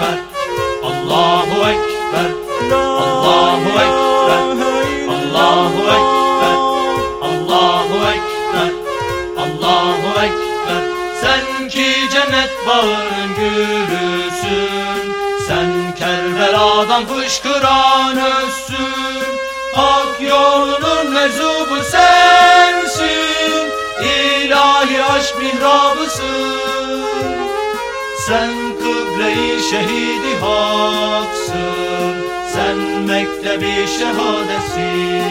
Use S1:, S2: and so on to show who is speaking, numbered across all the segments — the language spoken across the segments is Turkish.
S1: Ekber. Allahu Ekber. Allahu Ekber. Allahu Ekber. Allahu Ekber. Allahu Ekber. Sen ki cennet bağın gülüsün Sen Kerbela'dan fışkıran özsün. Hak yolunun mezubu sensin. İlahi aşk mihrabısın. Sen kıble-i şehidi haksın Sen mektebi şehadetsin.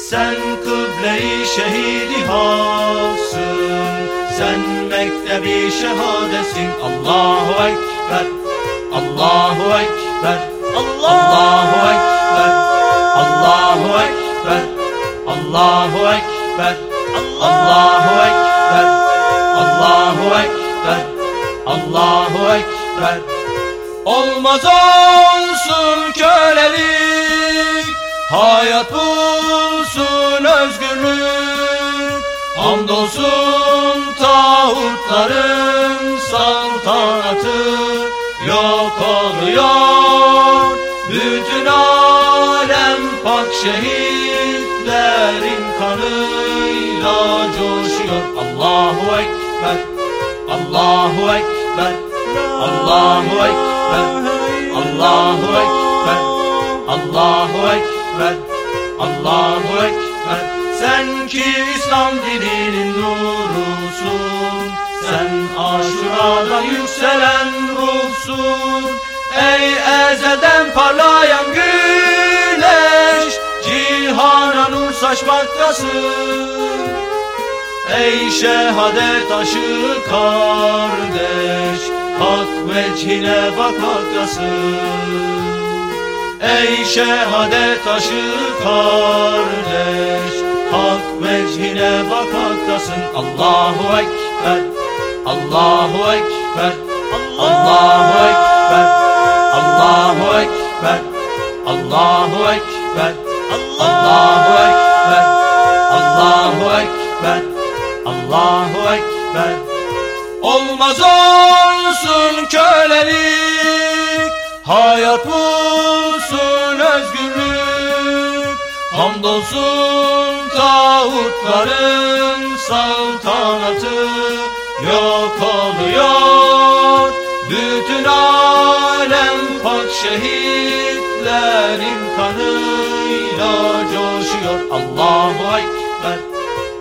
S1: Sen kıble-i şehidi haksın Sen mektebi şehadetsin. Allahu Ekber Allahu Ekber Allahu Ekber Olmaz olsun kölelik Hayat bulsun özgürlük. Hamdolsun tağutların saltanatı Yok oluyor. Bütün alem Pak şehitlerin kanıyla coşuyor. Allahu Ekber Allahu Ekber Allahu Ekber. Allahu Ekber. Allahu Ekber. Allahu Ekber. Sen ki İslam dininin nurusun. Sen aşurada yükselen ruhsun. Ey ezelden parlayan güneş Cihana nur saçmaktasın. Ey şehadet aşığı kardeş Hak vecihine bakmaktasın Ey şehadet aşığı kardeş Hak vecihine bakmaktasın Allahu Ekber Allahu Ekber Allahu Ekber Allahu Ekber Allahu Ekber Allahu Ekber Allahu Ekber Allahu Ekber. Olmaz bulsun kölelik. Hayat bulsun özgürlük. Hamdolsun tağutların saltanatı yok oluyor. Bütün alem pak şehitlerin kanıyla coşuyor. Allahu Ekber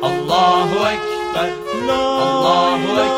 S1: Allahu Ekber Allahu Ekber.